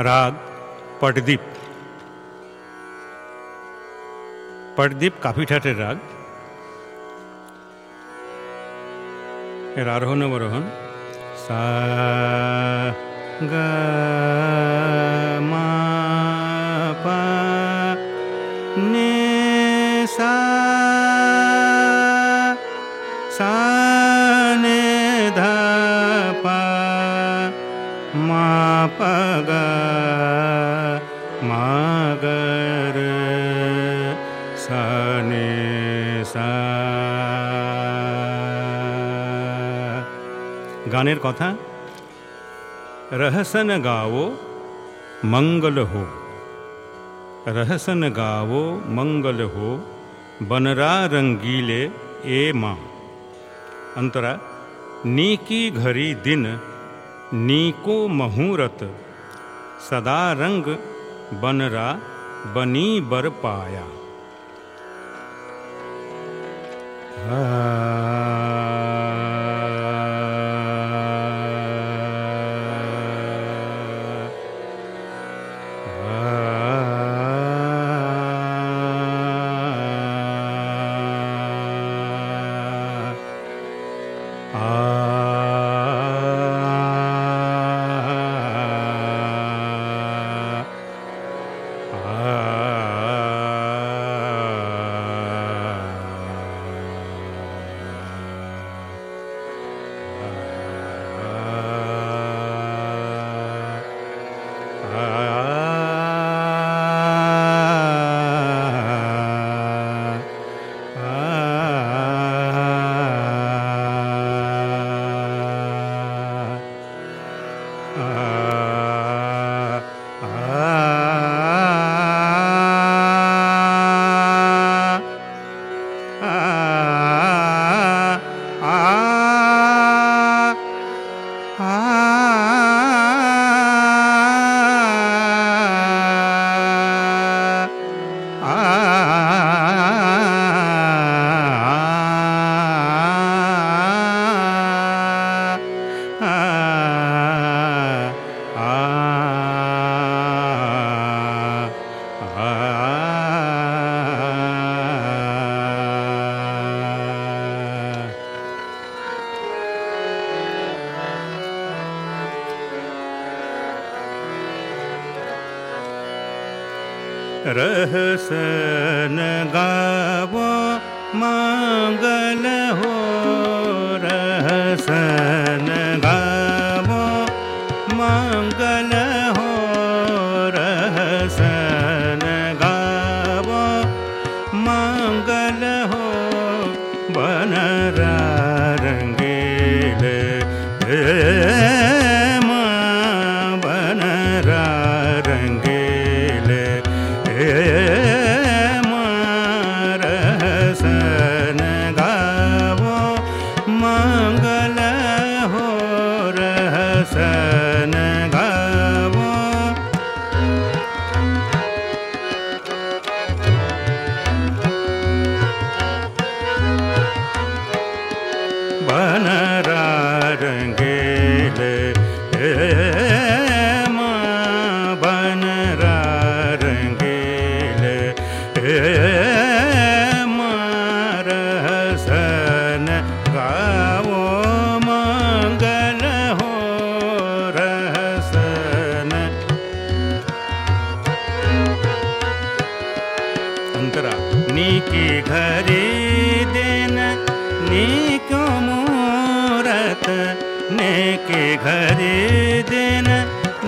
राग पटदीप। पटदीप काफ़ी ठाटे राग। फिर अवरोहन सा गा মা পা গা মা গা রে সা নে সা গানের কথা रहसन गावो मंगल हो रहसन गावो मंगल हो बनरा रंगीले ए माँ अंतरा नीकी घरी दिन नीको मुहूर्त सदा रंग बनरा बनी बर पाया। रहसन गावो मंगल हो रहसन मारहसन गावो मंगल हो रहसन। अंतरा नीकी घरी दिन नीको मूरत। नेके घरी दिन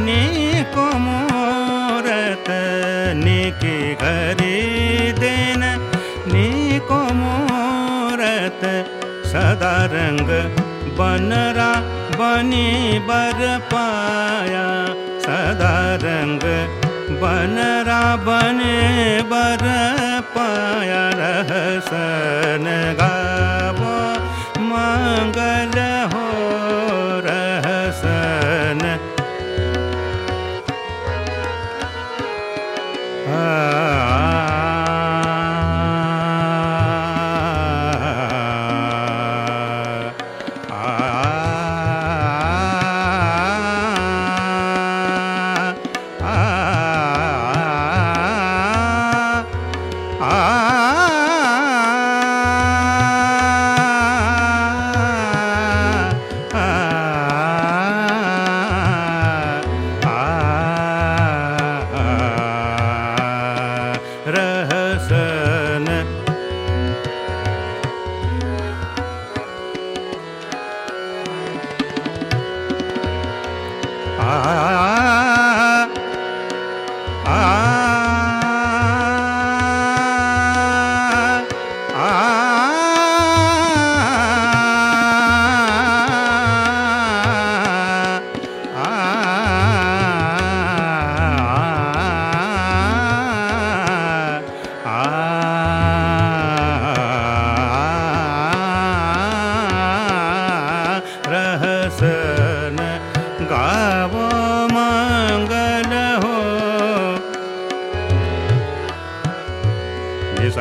नीको मूरत। नेके घरी सदा रंग बनरा बनी बर पाया सदा रंग बनरा बने बर पाया रहसन गावो मंगल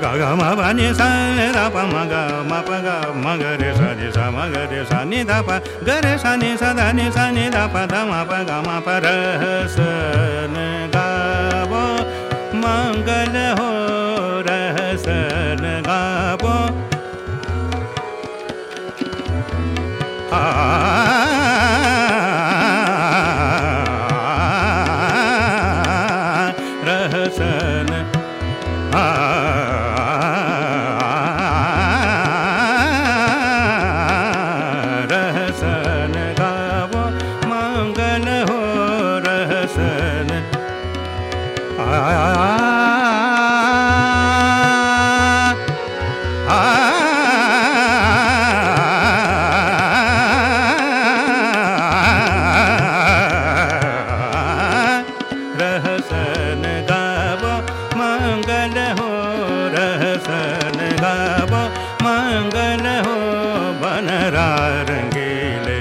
पा मा गा मा पा पा रहसन पा मा ग रे सा सा मा ग रे सा नि सा ग रे सा नि सा गा पा मंगल हो बनरा रंगीले